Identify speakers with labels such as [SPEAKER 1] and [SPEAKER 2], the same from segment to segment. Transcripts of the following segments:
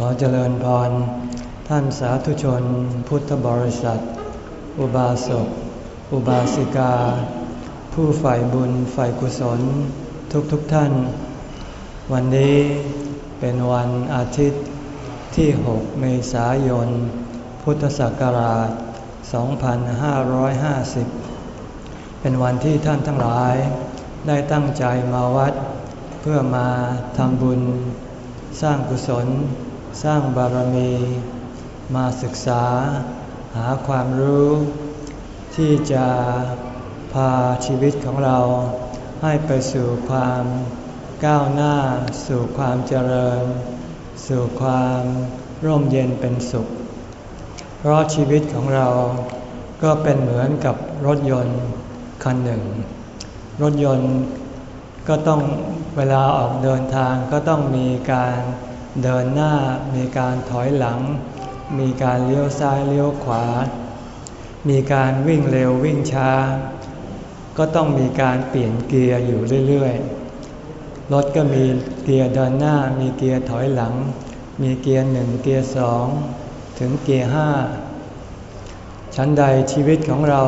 [SPEAKER 1] ขอเจริญพร ท่านสาธุชน พุทธบริษัท อุบาสก อุบาสิกา ผู้ฝ่ายบุญฝ่ายกุศล ทุกทุกท่าน วันนี้เป็นวันอาทิตย์ที่ 6 เมษายน พุทธศักราช 2550 เป็นวันที่ท่านทั้งหลายได้ตั้งใจมาวัด เพื่อมาทำบุญ สร้างกุศล สร้างบารมี มาศึกษาหาความรู้ ที่จะพาชีวิตของเราให้ไปสู่ความก้าวหน้า สู่ความเจริญ สู่ความร่มเย็นเป็นสุข เพราะชีวิตของเราก็เป็นเหมือนกับรถยนต์คันหนึ่ง รถยนต์ก็ต้องเวลาออกเดินทางก็ต้องมีการ เดินหน้ามีการถอยหลัง มีการเลี้ยวซ้ายเลี้ยวขวา มีการวิ่งเร็ววิ่งช้า ก็ต้องมีการเปลี่ยนเกียร์อยู่เรื่อยๆ รถก็มีเกียร์เดินหน้า มีเกียร์ถอยหลัง มีเกียร์หนึ่งเกียร์สองถึงเกียร์ห้าชั้นใดชีวิตของเรา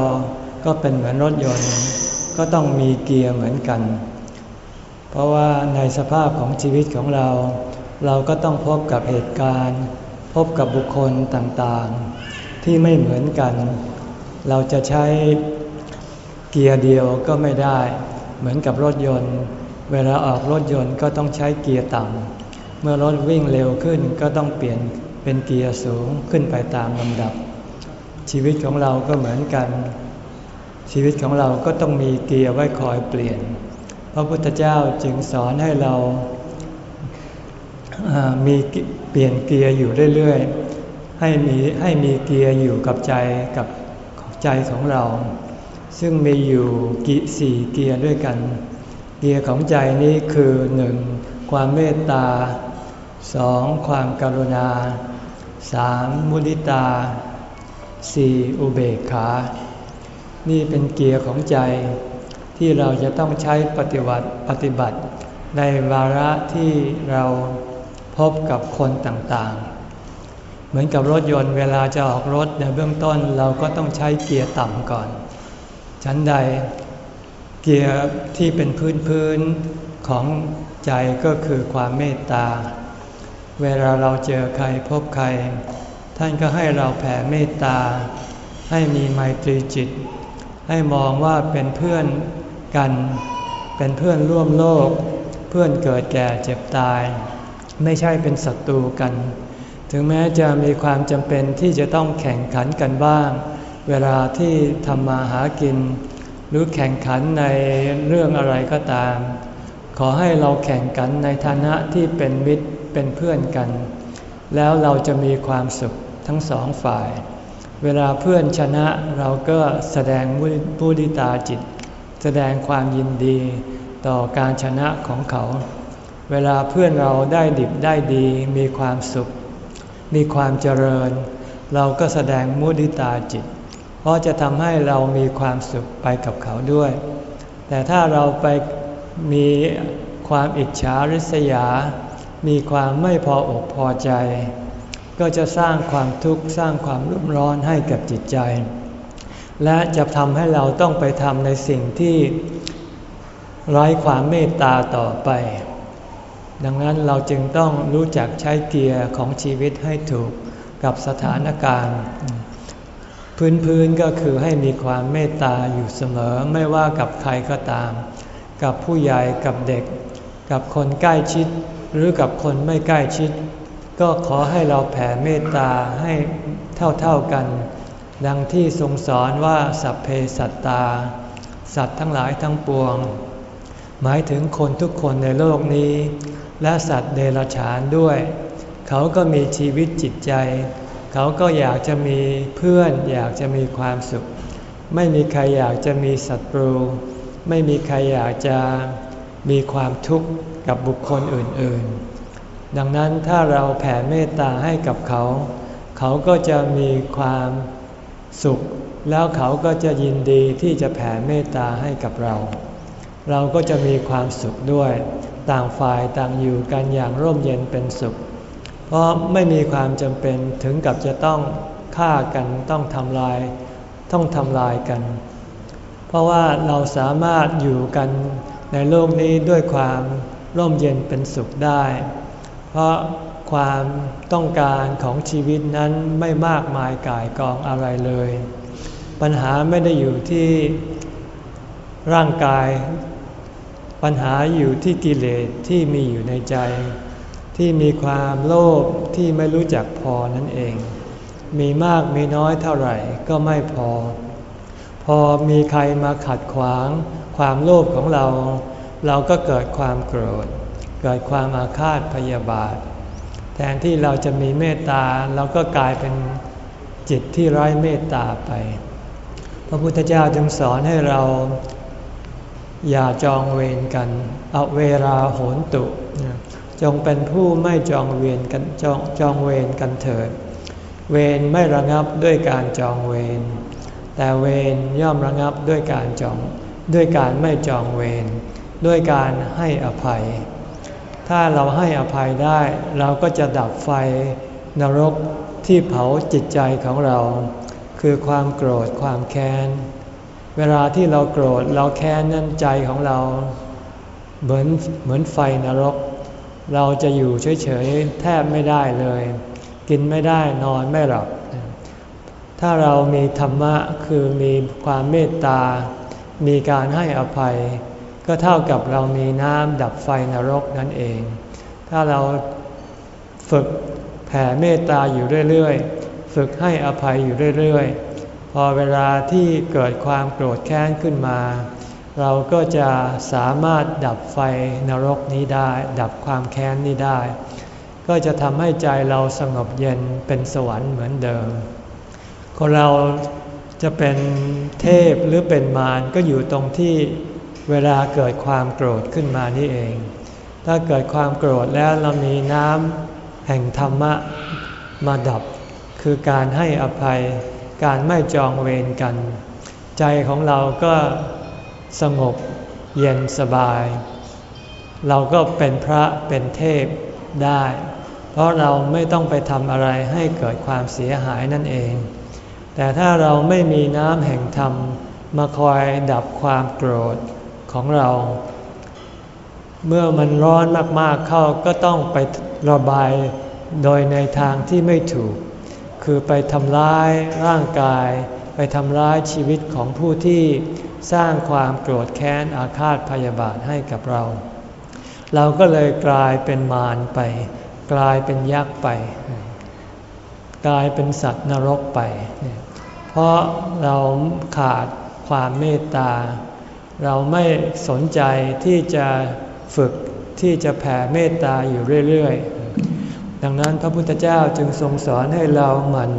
[SPEAKER 1] ก็เป็นเหมือนรถยนต์ ก็ต้องมีเกียร์เหมือนกัน เพราะว่าในสภาพของชีวิตของเรา เราก็ต้องพบกับเหตุการณ์ พบกับบุคคลต่างๆ ที่ไม่เหมือนกัน เราจะใช้เกียร์เดียวก็ไม่ได้ เหมือนกับรถยนต์ เวลาออกรถยนต์ก็ต้องใช้เกียร์ต่ำเมื่อรถวิ่งเร็วขึ้นก็ต้องเปลี่ยนเป็นเกียร์สูงขึ้นไปตามลำดับ ชีวิตของเราก็เหมือนกัน ชีวิตของเราก็ต้องมีเกียร์ไว้คอยเปลี่ยน พระพุทธเจ้าจึงสอนให้เรา มีเปลี่ยนเกียร์อยู่เรื่อยๆ ให้มีให้มีเกียร์อยู่กับใจกับใจของเรา ซึ่งมีอยู่กี่สี่เกียร์ด้วยกัน เกียร์ของใจนี้คือหนึ่งความเมตตาสองความกรุณาสามมุทิตาสี่อุเบกขา นี่เป็นเกียร์ของใจที่เราจะต้องใช้ปฏิบัติปฏิบัติ ในวาระที่เรา พบกับคนต่างๆ เหมือนกับรถยนต์เวลาจะออกรถในเบื้องต้นเราก็ต้องใช้เกียร์ต่ำก่อน ชั้นใดเกียร์ที่เป็นพื้นพื้นของใจก็คือความเมตตา เวลาเราเจอใครพบใคร ท่านก็ให้เราแผ่เมตตา ให้มีไมตรีจิต ให้มองว่าเป็นเพื่อนกัน เป็นเพื่อนร่วมโลก เพื่อนเกิดแก่เจ็บตาย ไม่ใช่เป็นศัตรูกัน ถึงแม้จะมีความจำเป็นที่จะต้องแข่งขันกันบ้าง เวลาที่ทำมาหากิน หรือแข่งขันในเรื่องอะไรก็ตาม ขอให้เราแข่งกันในฐานะที่เป็นมิตรเป็นเพื่อนกัน แล้วเราจะมีความสุขทั้งสองฝ่าย เวลาเพื่อนชนะเราก็แสดงมุดิตาจิต แสดงความยินดีต่อการชนะของเขา เวลาเพื่อนเราได้ดิบได้ดีมีความสุข มีความเจริญ เราก็แสดงมุดิตาจิต เพราะจะทำให้เรามีความสุขไปกับเขาด้วย แต่ถ้าเราไปมีความอิจฉาริษยา มีความไม่พออกพอใจ ก็จะสร้างความทุกข์สร้างความรุ่มร้อนให้กับจิตใจ และจะทำให้เราต้องไปทำในสิ่งที่ไร้ความเมตตาต่อไป ดังนั้นเราจึงต้องรู้จักใช้เกียร์ของชีวิตให้ถูกกับสถานการณ์ พื้นๆก็คือให้มีความเมตตาอยู่เสมอไม่ว่ากับใครก็ตาม กับผู้ใหญ่กับเด็ก กับคนใกล้ชิด หรือกับคนไม่ใกล้ชิด ก็ขอให้เราแผ่เมตตาให้เท่าๆกัน ดังที่ทรงสอนว่าสัพเพสัตตา สัตว์ทั้งหลายทั้งปวง หมายถึงคนทุกคนในโลกนี้ และสัตว์เดรัจฉานด้วย เขาก็มีชีวิตจิตใจ เขาก็อยากจะมีเพื่อน อยากจะมีความสุข ไม่มีใครอยากจะมีศัตรู ไม่มีใครอยากจะมีความทุกข์กับบุคคลอื่นๆ ดังนั้นถ้าเราแผ่เมตตาให้กับเขา เขาก็จะมีความสุข แล้วเขาก็จะยินดีที่จะแผ่เมตตาให้กับเรา เราก็จะมีความสุขด้วย ต่างฝ่ายต่างอยู่กันอย่างร่มเย็นเป็นสุข เพราะไม่มีความจำเป็นถึงกับจะต้องฆ่ากันต้องทำลาย ต้องทำลายกัน เพราะว่าเราสามารถอยู่กันในโลกนี้ด้วยความร่มเย็นเป็นสุขได้ เพราะความต้องการของชีวิตนั้นไม่มากมายกายกองอะไรเลย ปัญหาไม่ได้อยู่ที่ร่างกาย ปัญหาอยู่ที่กิเลสที่มีอยู่ในใจ ที่มีความโลภที่ไม่รู้จักพอนั่นเอง มีมากมีน้อยเท่าไหร่ก็ไม่พอ พอมีใครมาขัดขวาง ความโลภของเรา เราก็เกิดความโกรธ เกิดความอาฆาตพยาบาท แทนที่เราจะมีเมตตาเราก็กลายเป็นจิตที่ไร้เมตตาไป พระพุทธเจ้าจึงสอนให้เรา อย่าจองเวรกันเอาเวลาโหนตุ จงเป็นผู้ไม่จองเวรกันจองจองเวรกันเถิด เวรไม่ระงับด้วยการจองเวร แต่เวรย่อมระงับด้วยการจอง ด้วยการไม่จองเวร ด้วยการให้อภัย ถ้าเราให้อภัยได้ เราก็จะดับไฟนรกที่เผาจิตใจของเรา คือความโกรธความแค้น เวลาที่เราโกรธเราแค้นนั่นใจของเรา เหมือนเหมือนไฟนรก เราจะอยู่เฉยๆแทบไม่ได้เลย กินไม่ได้นอนไม่หลับ ถ้าเรามีธรรมะคือมีความเมตตา มีการให้อภัย ก็เท่ากับเรามีน้ำดับไฟนรกนั่นเอง ถ้าเราฝึกแผ่เมตตาอยู่เรื่อยๆ ฝึกให้อภัยอยู่เรื่อยๆ พอเวลาที่เกิดความโกรธแค้นขึ้นมา เราก็จะสามารถดับไฟนรกนี้ได้ ดับความแค้นนี้ได้ ก็จะทำให้ใจเราสงบเย็นเป็นสวรรค์เหมือนเดิม คนเราจะเป็นเทพหรือเป็นมารก็อยู่ตรงที่เวลาเกิดความโกรธขึ้นมานี่เอง ถ้าเกิดความโกรธแล้วเรามีน้ำแห่งธรรมะมาดับ คือการให้อภัย การไม่จองเวรกัน ใจของเราก็สงบเย็นสบาย เราก็เป็นพระเป็นเทพได้ เพราะเราไม่ต้องไปทำอะไรให้เกิดความเสียหายนั่นเอง แต่ถ้าเราไม่มีน้ำแห่งธรรมมาคอยดับความโกรธของเรา เมื่อมันร้อนมากๆเข้าก็ต้องไประบายโดยในทางที่ไม่ถูก คือไปทำร้ายร่างกาย ไปทำร้ายชีวิตของผู้ที่สร้างความโกรธแค้นอาฆาตพยาบาทให้กับเรา เราก็เลยกลายเป็นมารไป กลายเป็นยักษ์ไป กลายเป็นสัตว์นรกไป เพราะเราขาดความเมตตา เราไม่สนใจที่จะฝึกที่จะแผ่เมตตาอยู่เรื่อยๆ ดังนั้นพระพุทธเจ้าจึงทรงสอนให้เราหมั่น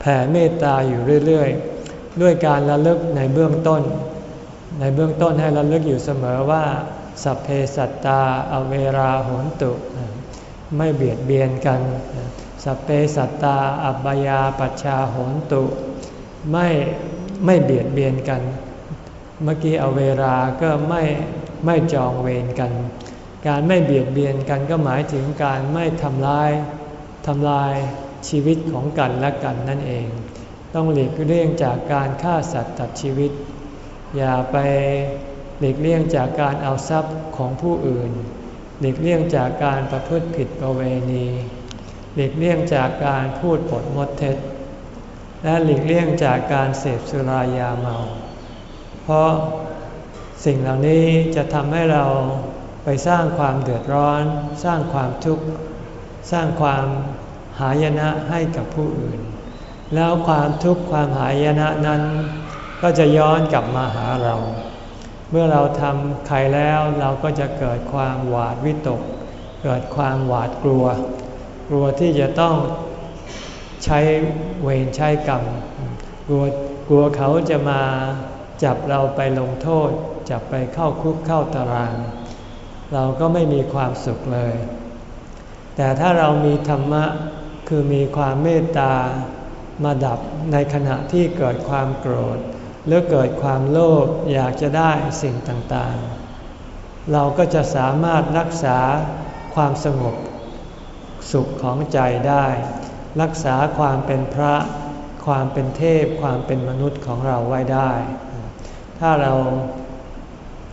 [SPEAKER 1] แผ่เมตตาอยู่เรื่อยๆ ด้วยการระลึกในเบื้องต้น ในเบื้องต้นให้ระลึกอยู่เสมอว่า สัพเพสัตตาอเวราโหนตุ ไม่เบียดเบียนกัน สัพเพสัตตาอัปยาปัชชาโหนตุ ไม่ไม่เบียดเบียนกัน เมื่อกี้อเวราก็ไม่ไม่จองเวรกัน การไม่เบียดเบียนกันก็หมายถึงการไม่ทำลายทำลายชีวิตของกันและกันนั่นเอง ต้องหลีกเลี่ยงจากการฆ่าสัตว์ตัดชีวิต อย่าไปหลีกเลี่ยงจากการเอาทรัพย์ของผู้อื่น หลีกเลี่ยงจากการประพฤติผิดประเวณี หลีกเลี่ยงจากการพูดปดมดเท็จ และหลีกเลี่ยงจากการเสพสุรายาเมา เพราะสิ่งเหล่านี้จะทำให้เรา ไปสร้างความเดือดร้อน สร้างความทุกข์สร้างความหายนะให้กับผู้อื่น แล้วความทุกข์ความหายนะนั้น ก็จะย้อนกลับมาหาเรา เมื่อเราทำใครแล้วเราก็จะเกิดความหวาดวิตก เกิดความหวาดกลัว กลัวที่จะต้องใช้เวรใช้กรรมกลัวกลัวเขาจะมาจับเราไปลงโทษ จับไปเข้าคุกเข้าตาราง เราก็ไม่มีความสุขเลย แต่ถ้าเรามีธรรมะคือมีความเมตตามาดับในขณะที่เกิดความโกรธ หรือเกิดความโลภอยากจะได้สิ่งต่างๆ เราก็จะสามารถรักษาความสงบสุขของใจได้ รักษาความเป็นพระ ความเป็นเทพ ความเป็นมนุษย์ของเราไว้ได้ ถ้าเรา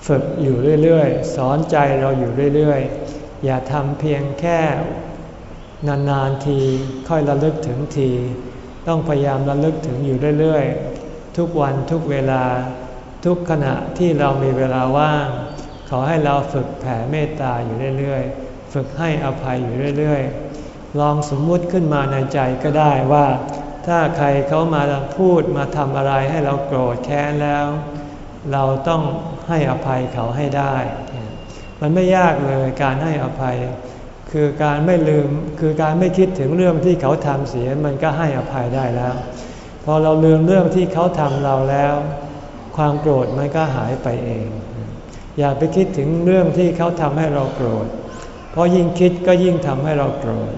[SPEAKER 1] ฝึกอยู่เรื่อยๆ สอนใจเราอยู่เรื่อยๆ อย่าทำเพียงแค่นานๆทีค่อยระลึกถึงที ต้องพยายามระลึกถึงอยู่เรื่อยๆ ทุกวันทุกเวลา ทุกขณะที่เรามีเวลาว่าง ขอให้เราฝึกแผ่เมตตาอยู่เรื่อยๆ ฝึกให้อภัยอยู่เรื่อยๆ ลองสมมุติขึ้นมาในใจก็ได้ว่า ถ้าใครเขามาพูดมาทำอะไรให้เราโกรธแค้นแล้ว เราต้องให้อภัยเขาให้ได้ มันไม่ยากเลยการให้อภัย คือการไม่ลืมคือการไม่คิดถึงเรื่องที่เขาทำเสียมันก็ให้อภัยได้แล้ว พอเราลืมเรื่องที่เขาทำเราแล้ว ความโกรธมันก็หายไปเอง อย่าไปคิดถึงเรื่องที่เขาทำให้เราโกรธ เพราะยิ่งคิดก็ยิ่งทำให้เราโกรธ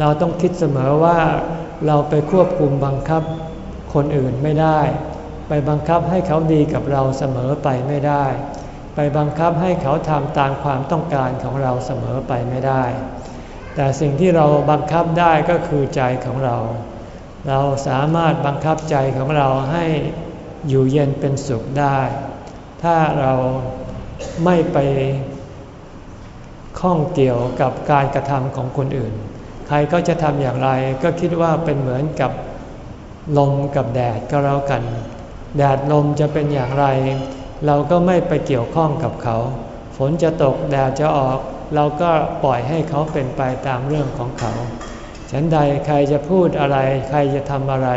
[SPEAKER 1] เราต้องคิดเสมอว่าเราไปควบคุมบังคับคนอื่นไม่ได้ ไปบังคับให้เขาดีกับเราเสมอไปไม่ได้ ไปบังคับให้เขาทำตามความต้องการของเราเสมอไปไม่ได้ แต่สิ่งที่เราบังคับได้ก็คือใจของเรา เราสามารถบังคับใจของเราให้อยู่เย็นเป็นสุขได้ ถ้าเราไม่ไปข้องเกี่ยวกับการกระทำของคนอื่น ใครก็จะทำอย่างไรก็คิดว่าเป็นเหมือนกับลมกับแดดก็แล้วกัน แดดลมจะเป็นอย่างไร เราก็ไม่ไปเกี่ยวข้องกับเขา ฝนจะตกแดดจะออก เราก็ปล่อยให้เขาเป็นไปตามเรื่องของเขา ฉันใดใครจะพูดอะไร ใครจะทำอะไร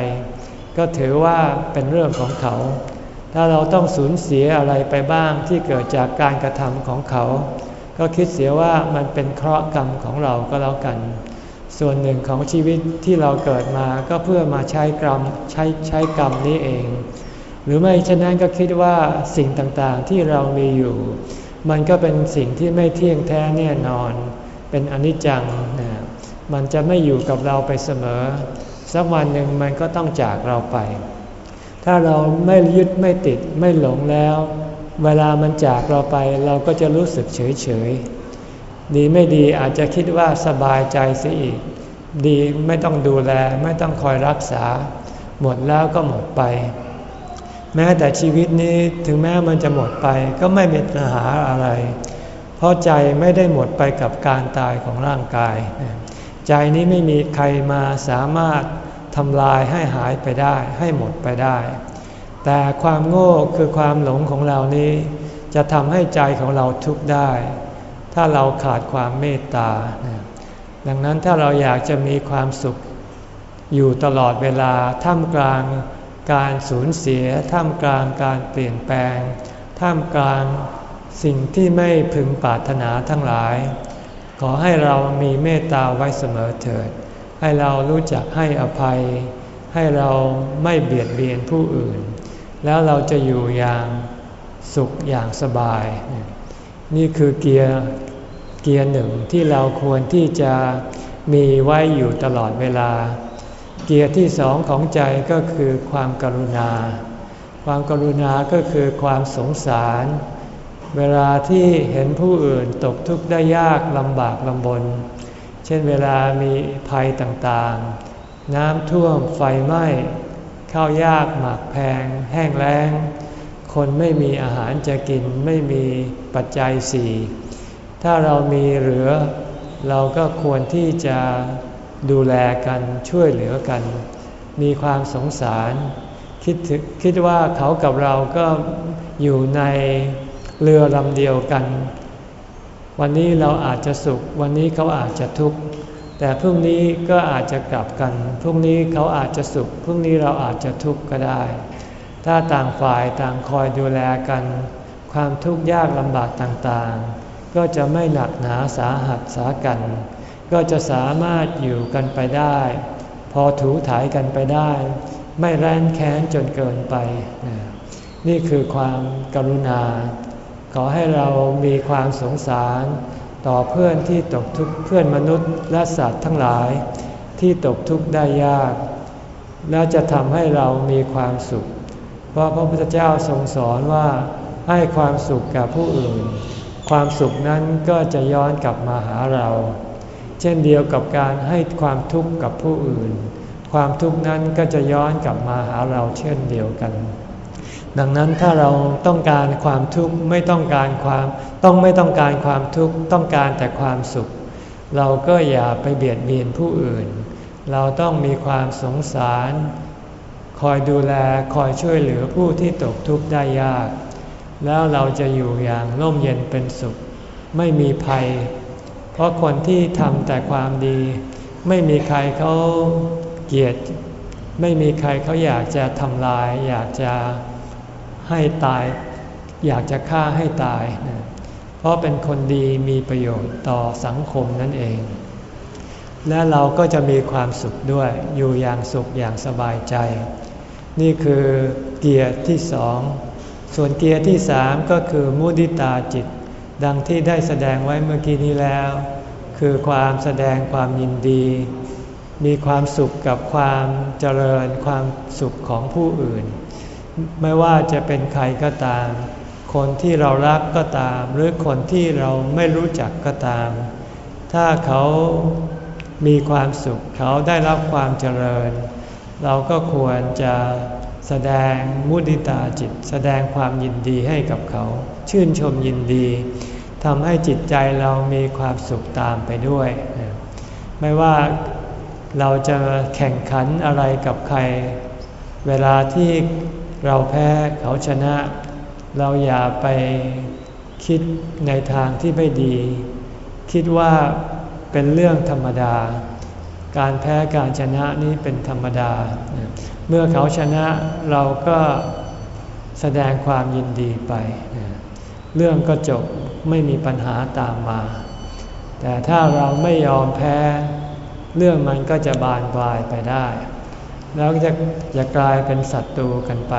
[SPEAKER 1] ก็ถือว่าเป็นเรื่องของเขา ถ้าเราต้องสูญเสียอะไรไปบ้างที่เกิดจากการกระทำของเขา ก็คิดเสียว่ามันเป็นเคราะห์กรรมของเราก็แล้วกันส่วนหนึ่งของชีวิตที่เราเกิดมาก็เพื่อมาใช้กรรมใช้ใช้กรรมนี้เอง หรือไม่ฉะนั้นก็คิดว่าสิ่งต่างๆที่เรามีอยู่ มันก็เป็นสิ่งที่ไม่เที่ยงแท้แน่นอน เป็นอนิจจังนะมันจะไม่อยู่กับเราไปเสมอ สักวันหนึ่งมันก็ต้องจากเราไป ถ้าเราไม่ยึดไม่ติดไม่หลงแล้ว เวลามันจากเราไปเราก็จะรู้สึกเฉยเฉยดีไม่ดีอาจจะคิดว่าสบายใจเสียอีก ดีไม่ต้องดูแลไม่ต้องคอยรักษา หมดแล้วก็หมดไป แม้แต่ชีวิตนี้ถึงแม้มันจะหมดไปก็ไม่มีปัญหาอะไร เพราะใจไม่ได้หมดไปกับการตายของร่างกาย ใจนี้ไม่มีใครมาสามารถทำลายให้หายไปได้ ให้หมดไปได้ แต่ความโง่คือความหลงของเรานี้ จะทำให้ใจของเราทุกข์ได้ ถ้าเราขาดความเมตตา ดังนั้นถ้าเราอยากจะมีความสุขอยู่ตลอดเวลาท่ามกลาง การสูญเสียท่ามกลางการเปลี่ยนแปลง ท่ามกลางสิ่งที่ไม่พึงปรารถนาทั้งหลาย ขอให้เรามีเมตตาไว้เสมอเถิด ให้เรารู้จักให้อภัย ให้เราไม่เบียดเบียนผู้อื่น แล้วเราจะอยู่อย่างสุขอย่างสบาย นี่คือเกียร์เกียร์หนึ่งที่เราควรที่จะมีไว้อยู่ตลอดเวลา เกียร์ที่สองของใจก็คือความกรุณา ความกรุณาก็คือความสงสาร เวลาที่เห็นผู้อื่นตกทุกข์ได้ยากลำบากลำบน เช่นเวลามีภัยต่างๆ น้ำท่วมไฟไหม้ข้าวยากหมากแพง แห้งแล้ง คนไม่มีอาหารจะกินไม่มีปัจจัยสี่ถ้าเรามีเหลือ เราก็ควรที่จะ ดูแลกันช่วยเหลือกัน มีความสงสาร คิดคิดว่าเขากับเราก็อยู่ในเรือลำเดียวกัน วันนี้เราอาจจะสุข วันนี้เขาอาจจะทุกข์แต่พรุ่งนี้ก็อาจจะกลับกัน พรุ่งนี้เขาอาจจะสุข พรุ่งนี้เราอาจจะทุกข์ก็ได้ ถ้าต่างฝ่ายต่างคอยดูแลกัน ความทุกข์ยากลำบากต่างๆ ก็จะไม่หนักหนาสาหัสสากัน ก็จะสามารถอยู่กันไปได้ พอถูถ่ายกันไปได้ ไม่แร้นแค้นจนเกินไป นี่คือความกรุณา ขอให้เรามีความสงสารต่อเพื่อนที่ตกทุกข์เพื่อนมนุษย์และสัตว์ทั้งหลาย ที่ตกทุกข์ได้ยาก แล้วจะทำให้เรามีความสุข เพราะพระพุทธเจ้าทรงสอนว่าให้ความสุขกับผู้อื่น ความสุขนั้นก็จะย้อนกลับมาหาเรา เช่นเดียวกับการให้ความทุกข์กับผู้อื่น ความทุกข์นั้นก็จะย้อนกลับมาหาเราเช่นเดียวกัน ดังนั้นถ้าเราต้องการความทุกข์ไม่ต้องการความต้องไม่ต้องการความทุกข์ต้องการแต่ความสุข เราก็อย่าไปเบียดเบียนผู้อื่น เราต้องมีความสงสาร คอยดูแลคอยช่วยเหลือผู้ที่ตกทุกข์ได้ยาก แล้วเราจะอยู่อย่างร่มเย็นเป็นสุข ไม่มีภัย เพราะคนที่ทำแต่ความดี ไม่มีใครเขาเกลียด ไม่มีใครเขาอยากจะทำลาย อยากจะให้ตาย อยากจะฆ่าให้ตาย เพราะเป็นคนดีมีประโยชน์ต่อสังคมนั่นเอง และเราก็จะมีความสุขด้วยอยู่อย่างสุขอย่างสบายใจ นี่คือเกียรติที่สองส่วนเกียรติที่สามก็คือมุดิตาจิต ดังที่ได้แสดงไว้เมื่อกี้นี้แล้ว คือความแสดงความยินดี มีความสุขกับความเจริญความสุขของผู้อื่น ไม่ว่าจะเป็นใครก็ตาม คนที่เรารักก็ตาม หรือคนที่เราไม่รู้จักก็ตาม ถ้าเขามีความสุขเขาได้รับความเจริญ เราก็ควรจะแสดงมุติตาจิต แสดงความยินดีให้กับเขา ชื่นชมยินดี ทำให้จิตใจเรามีความสุขตามไปด้วย ไม่ว่าเราจะแข่งขันอะไรกับใคร เวลาที่เราแพ้เขาชนะ เราอย่าไปคิดในทางที่ไม่ดี คิดว่าเป็นเรื่องธรรมดา การแพ้การชนะนี้เป็นธรรมดา เมื่อเขาชนะเราก็แสดงความยินดีไป เรื่องก็จบ ไม่มีปัญหาตามมา แต่ถ้าเราไม่ยอมแพ้ เรื่องมันก็จะบานปลายไปได้ แล้วจะจะกลายเป็นศัตรูกันไป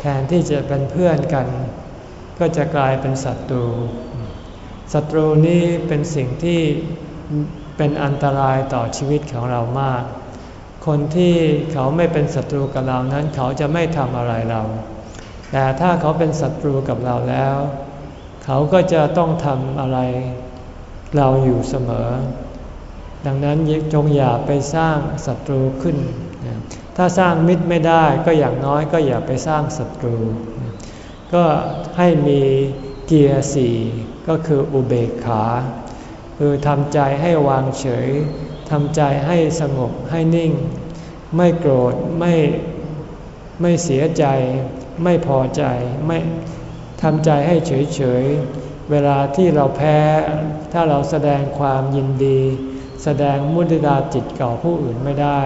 [SPEAKER 1] แทนที่จะเป็นเพื่อนกัน ก็จะกลายเป็นศัตรูศัตรูนี้เป็นสิ่งที่เป็นอันตรายต่อชีวิตของเรามาก คนที่เขาไม่เป็นศัตรูกับเรานั้นเขาจะไม่ทำอะไรเรา แต่ถ้าเขาเป็นศัตรูกับเราแล้ว เขาก็จะต้องทำอะไรเราอยู่เสมอ ดังนั้นจงอย่าไปสร้างศัตรูขึ้น ถ้าสร้างมิตรไม่ได้ก็อย่างน้อยก็อย่าไปสร้างศัตรู ก็ให้มีเกียร์สี่ก็คืออุเบกขา คือทำใจให้วางเฉยทำใจให้สงบให้นิ่ง ไม่โกรธไม่ไม่เสียใจ ไม่พอใจไม่ ทำใจให้เฉยๆ เวลาที่เราแพ้ ถ้าเราแสดงความยินดี แสดงมุติตาจิตเก่าผู้อื่นไม่ได้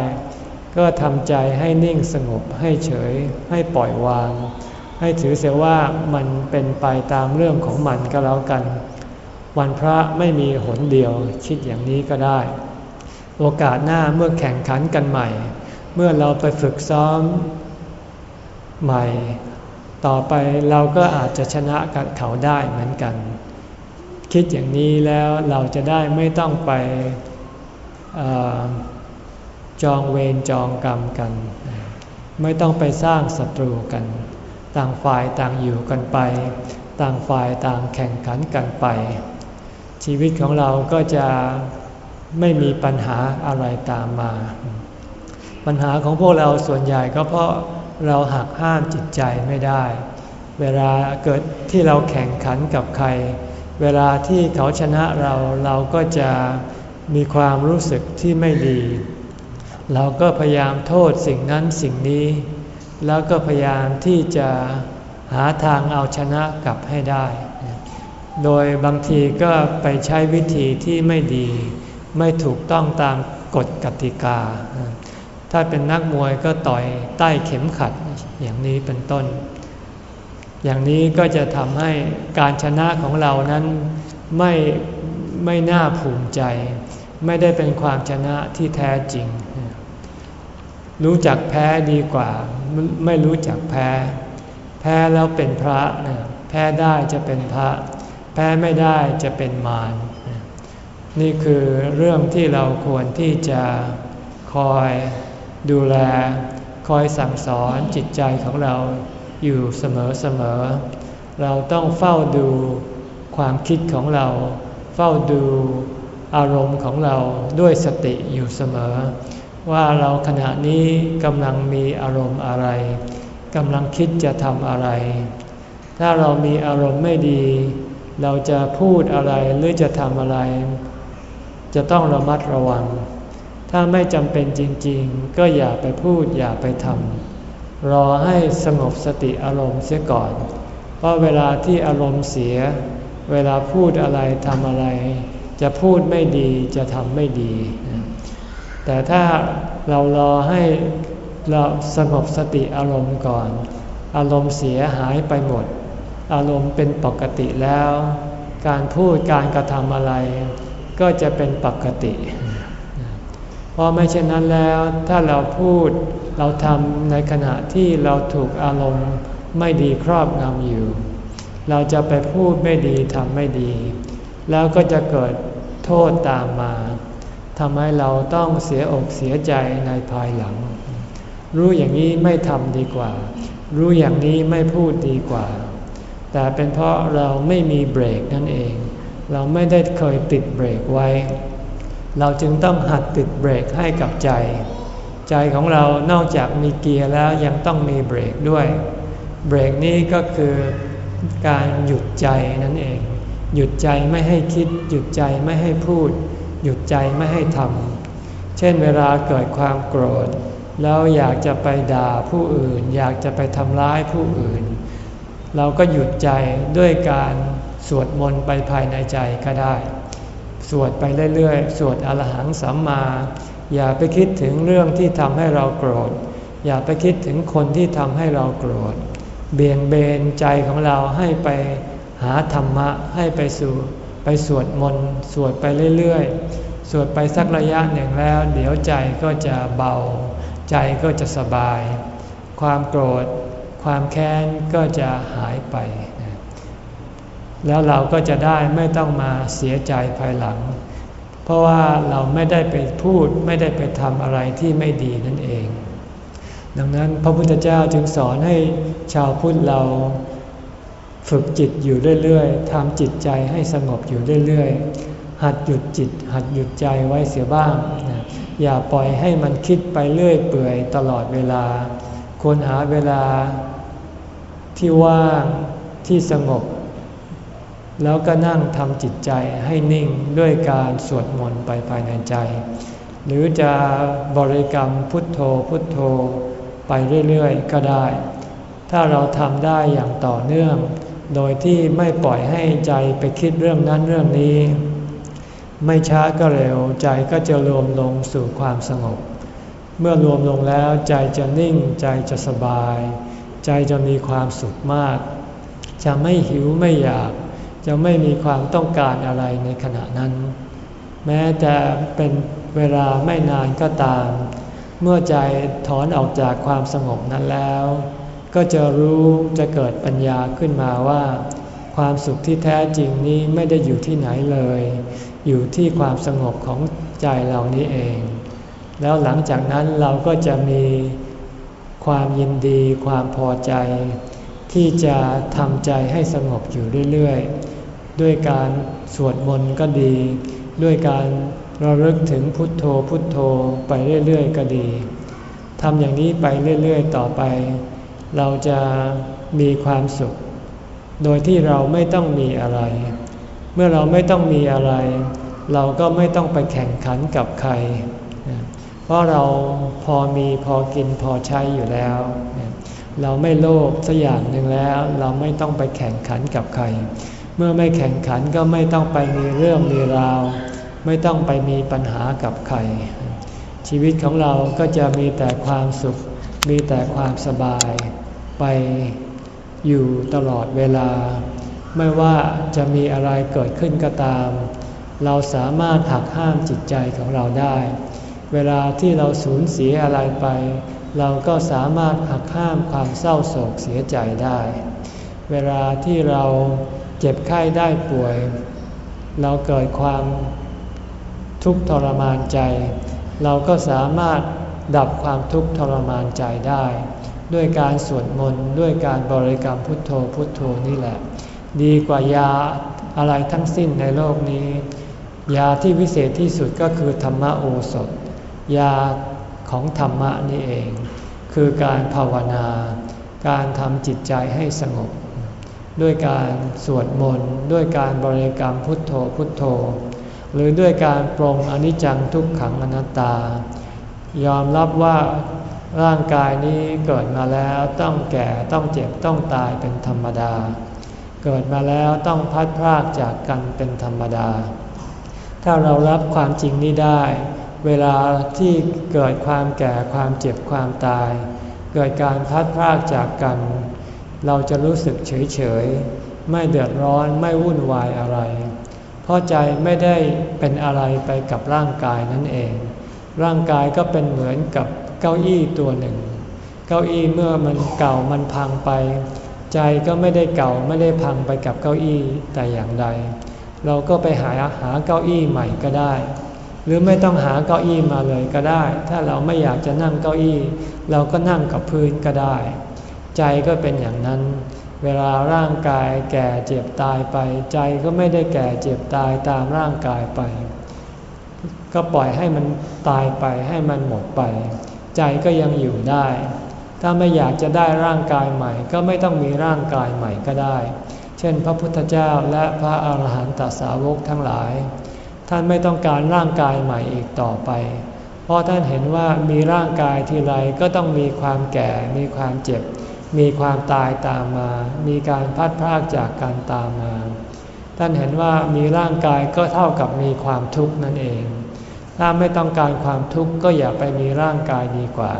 [SPEAKER 1] ก็ทำใจให้นิ่งสงบให้เฉย ให้ปล่อยวาง ให้ถือเสียว่ามันเป็นไปตามเรื่องของมันก็แล้วกัน วันพระไม่มีหนเดียวคิดอย่างนี้ก็ได้ โอกาสหน้าเมื่อแข่งขันกันใหม่ เมื่อเราไปฝึกซ้อมใหม่ ต่อไปเราก็อาจจะชนะกับเขาได้เหมือนกัน คิดอย่างนี้แล้วเราจะได้ไม่ต้องไปอจองเวรจองกรรมกัน ไม่ต้องไปสร้างศัตรูกัน ต่างฝ่ายต่างอยู่กันไป ต่างฝ่ายต่างแข่งขันกันไป ชีวิตของเราก็จะไม่มีปัญหาอะไรตามมา ปัญหาของพวกเราส่วนใหญ่ก็เพราะ เราหักห้ามจิตใจไม่ได้ เวลาเกิดที่เราแข่งขันกับใคร เวลาที่เขาชนะเราเราก็จะมีความรู้สึกที่ไม่ดี เราก็พยายามโทษสิ่งนั้นสิ่งนี้ แล้วก็พยายามที่จะหาทางเอาชนะกลับให้ได้ โดยบางทีก็ไปใช้วิธีที่ไม่ดี ไม่ถูกต้องตามกฎกติกา ถ้าเป็นนักมวยก็ต่อยใต้เข็มขัดอย่างนี้เป็นต้น อย่างนี้ก็จะทำให้การชนะของเรานั้นไม่ไม่น่าภูมิใจ ไม่ได้เป็นความชนะที่แท้จริง รู้จักแพ้ดีกว่า ไม่รู้จักแพ้ แพ้แล้วเป็นพระ แพ้ได้จะเป็นพระ แพ้ไม่ได้จะเป็นมารนี่คือเรื่องที่เราควรที่จะคอย ดูแลคอยสั่งสอนจิตใจของเราอยู่เสมอๆเราต้องเฝ้าดูความคิดของเรา เฝ้าดูอารมณ์ของเราด้วยสติอยู่เสมอ ว่าเราขณะนี้กำลังมีอารมณ์อะไรกำลังคิดจะทำอะไร ถ้าเรามีอารมณ์ไม่ดี เราจะพูดอะไรหรือจะทำอะไร จะต้องระมัดระวัง ถ้าไม่จำเป็นจริงๆ ก็อย่าไปพูดอย่าไปทำรอให้สงบสติอารมณ์เสียก่อน เพราะเวลาที่อารมณ์เสีย เวลาพูดอะไรทำอะไร จะพูดไม่ดีจะทำไม่ดี แต่ถ้าเรารอให้เราสงบสติอารมณ์ก่อน อารมณ์เสียหายไปหมด อารมณ์เป็นปกติแล้ว การพูดการกระทำอะไร ก็จะเป็นปกติเพราะไม่เช่นนั้นแล้ว ถ้าเราพูดเราทำในขณะที่เราถูกอารมณ์ไม่ดีครอบงำอยู่ เราจะไปพูดไม่ดีทำไม่ดี แล้วก็จะเกิดโทษตามมาทำให้เราต้องเสียอกเสียใจในภายหลัง รู้อย่างนี้ไม่ทำดีกว่า รู้อย่างนี้ไม่พูดดีกว่า แต่เป็นเพราะเราไม่มีเบรกนั่นเอง เราไม่ได้เคยติดเบรกไว้ เราจึงต้องหัดติดเบรกให้กับใจ ใจของเรานอกจากมีเกียร์แล้วยังต้องมีเบรกด้วย เบรกนี้ก็คือการหยุดใจนั่นเอง หยุดใจไม่ให้คิด หยุดใจไม่ให้พูด หยุดใจไม่ให้ทำเช่นเวลาเกิดความโกรธ แล้วอยากจะไปด่าผู้อื่น อยากจะไปทำร้ายผู้อื่น เราก็หยุดใจด้วยการสวดมนต์ไปภายในใจก็ได้ สวดไปเรื่อยๆ สวดอรหังสัมมา อย่าไปคิดถึงเรื่องที่ทำให้เราโกรธ อย่าไปคิดถึงคนที่ทำให้เราโกรธ เบี่ยงเบนใจของเราให้ไปหาธรรมะให้ไปสู่ไปสวดมนต์สวดไปเรื่อยๆ สวดไปสักระยะหนึ่งแล้ว เดี๋ยวใจก็จะเบา ใจก็จะสบาย ความโกรธ ความแค้นก็จะหายไป แล้วเราก็จะได้ไม่ต้องมาเสียใจภายหลัง เพราะว่าเราไม่ได้ไปพูดไม่ได้ไปทำอะไรที่ไม่ดีนั่นเอง ดังนั้นพระพุทธเจ้าจึงสอนให้ชาวพุทธเราฝึกจิตอยู่เรื่อยๆทำจิตใจให้สงบอยู่เรื่อยๆ หัดหยุดจิต หัดหยุดใจไว้เสียบ้าง อย่าปล่อยให้มันคิดไปเรื่อยเปื่อยตลอดเวลา ควรหาเวลาที่ว่างที่สงบ แล้วก็นั่งทำจิตใจให้นิ่งด้วยการสวดมนต์ไปภายในใจ หรือจะบริกรรมพุทโธพุทโธไปเรื่อยๆ ก็ได้ ถ้าเราทำได้อย่างต่อเนื่อง โดยที่ไม่ปล่อยให้ใจไปคิดเรื่องนั้นเรื่องนี้ ไม่ช้าก็เร็วใจก็จะรวมลงสู่ความสงบ เมื่อรวมลงแล้วใจจะนิ่งใจจะสบาย ใจจะมีความสุขมาก จะไม่หิวไม่อยาก จะไม่มีความต้องการอะไรในขณะนั้น แม้จะเป็นเวลาไม่นานก็ตาม เมื่อใจถอนออกจากความสงบนั้นแล้ว ก็จะรู้จะเกิดปัญญาขึ้นมาว่า ความสุขที่แท้จริงนี้ไม่ได้อยู่ที่ไหนเลย อยู่ที่ความสงบของใจเรานี้เอง แล้วหลังจากนั้นเราก็จะมีความยินดีความพอใจ ที่จะทำใจให้สงบอยู่เรื่อยๆ ด้วยการสวดมนต์ก็ดี ด้วยการระลึกถึงพุทโธพุทโธไปเรื่อยๆก็ดีทำอย่างนี้ไปเรื่อยๆต่อไป เราจะมีความสุข โดยที่เราไม่ต้องมีอะไร เมื่อเราไม่ต้องมีอะไร เราก็ไม่ต้องไปแข่งขันกับใคร เพราะเราพอมีพอกินพอใช้อยู่แล้ว เราไม่โลภสักอย่างหนึ่งแล้ว เราไม่ต้องไปแข่งขันกับใคร เมื่อไม่แข่งขันก็ไม่ต้องไปมีเรื่องมีราว ไม่ต้องไปมีปัญหากับใคร ชีวิตของเราก็จะมีแต่ความสุข มีแต่ความสบาย ไปอยู่ตลอดเวลา ไม่ว่าจะมีอะไรเกิดขึ้นก็ตาม เราสามารถหักห้ามจิตใจของเราได้ เวลาที่เราสูญเสียอะไรไป เราก็สามารถหักห้ามความเศร้าโศกเสียใจได้ เวลาที่เรา เจ็บไข้ได้ป่วย เราเกิดความทุกข์ทรมานใจ เราก็สามารถดับความทุกข์ทรมานใจได้ ด้วยการสวดมนต์ด้วยการบริกรรมพุทโธพุทโธนี่แหละ ดีกว่ายาอะไรทั้งสิ้นในโลกนี้ ยาที่วิเศษที่สุดก็คือธรรมโอสถ ยาของธรรมะนี่เอง คือการภาวนา การทำจิตใจให้สงบ ด้วยการสวดมนต์ด้วยการบริกรรมพุทโธพุทโธ หรือด้วยการปรงอนิจจังทุกขังอนัตตา ยอมรับว่าร่างกายนี้เกิดมาแล้วต้องแก่ต้องเจ็บต้องตายเป็นธรรมดา เกิดมาแล้วต้องพัดพรากจากกันเป็นธรรมดา ถ้าเรารับความจริงนี้ได้ เวลาที่เกิดความแก่ความเจ็บความตาย เกิดการพัดพรากจากกัน เราจะรู้สึกเฉยเฉยไม่เดือดร้อนไม่วุ่นวายอะไร เพราะใจไม่ได้เป็นอะไรไปกับร่างกายนั่นเอง ร่างกายก็เป็นเหมือนกับเก้าอี้ตัวหนึ่ง เก้าอี้เมื่อมันเก่ามันพังไป ใจก็ไม่ได้เก่าไม่ได้พังไปกับเก้าอี้แต่อย่างใด เราก็ไปหาหาเก้าอี้ใหม่ก็ได้ หรือไม่ต้องหาเก้าอี้มาเลยก็ได้ ถ้าเราไม่อยากจะนั่งเก้าอี้ เราก็นั่งกับพื้นก็ได้ ใจก็เป็นอย่างนั้น เวลาร่างกายแก่เจ็บตายไป ใจก็ไม่ได้แก่เจ็บตายตามร่างกายไป ก็ปล่อยให้มันตายไปให้มันหมดไป ใจก็ยังอยู่ได้ ถ้าไม่อยากจะได้ร่างกายใหม่ ก็ไม่ต้องมีร่างกายใหม่ก็ได้ เช่น พระพุทธเจ้าและพระอาหารหันตสาวกทั้งหลาย ท่านไม่ต้องการร่างกายใหม่อีกต่อไปเพราะท่านเห็นว่ามีร่างกายทีไรก็ต้องมีความแก่ มีความเจ็บ มีความตายตามมา มีการพัดพรากจากการตามมา ท่านเห็นว่ามีร่างกายก็เท่ากับมีความทุกข์นั่นเอง ถ้าไม่ต้องการความทุกข์ก็อย่าไปมีร่างกายดีกว่า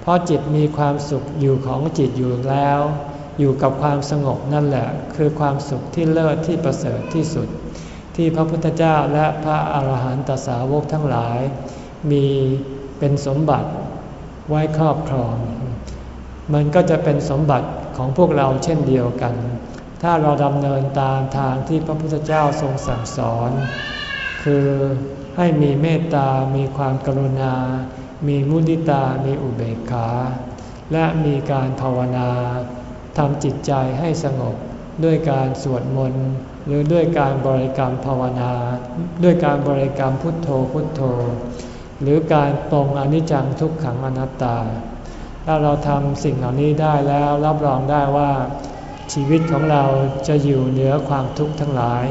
[SPEAKER 1] เพราะจิตมีความสุขอยู่ของจิตอยู่แล้ว อยู่กับความสงบนั่นแหละ คือความสุขที่เลิศที่ประเสริฐที่สุด ที่พระพุทธเจ้าและพระอาหารหันตสาวกทั้งหลาย มีเป็นสมบัติไว้ครอบครอง มันก็จะเป็นสมบัติของพวกเราเช่นเดียวกัน ถ้าเราดำเนินตามทางที่พระพุทธเจ้าทรงสั่งสอน คือให้มีเมตตา มีความกรุณา มีมุติตา มีอุเบกขา และมีการภาวนาทำจิตใจให้สงบด้วยการสวดมนต์หรือด้วยการบริกรรมภาวนา ด้วยการบริกรรมพุทโธพุทโธ หรือการตรงอนิจจังทุกขังอนัตตา ถ้าเราทำสิ่งเหล่านี้ได้แล้วรับรองได้ว่า ชีวิตของเราจะอยู่เหนือความทุกข์ทั้งหลาย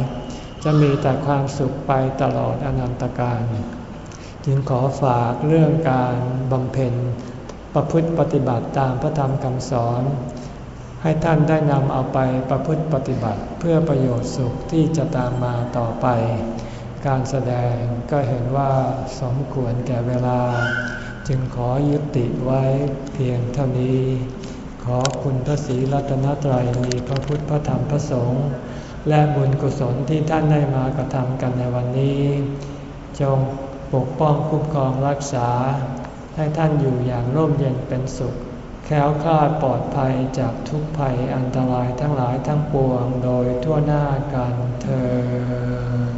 [SPEAKER 1] จะมีแต่ความสุขไปตลอดอนันตการจึงขอฝากเรื่องการบำเพ็ญประพฤติปฏิบัติตามพระธรรมคำสอน ให้ท่านได้นำเอาไปประพฤติปฏิบัติเพื่อประโยชน์สุขที่จะตามมาต่อไป การแสดงก็เห็นว่าสมควรแก่เวลา จึงขอยุติไว้เพียงเท่านี้ ขอคุณพระศรีรัตนตรัยมีพระพุทธพระธรรมพระสงฆ์และบุญกุศลที่ท่านได้มากระทำกันในวันนี้ จงปกป้องคุ้มครองรักษา ให้ท่านอยู่อย่างร่มเย็นเป็นสุข แค้วคลาดปลอดภัยจากทุกภัยอันตรายทั้งหลายทั้งปวงโดยทั่วหน้ากันเธอ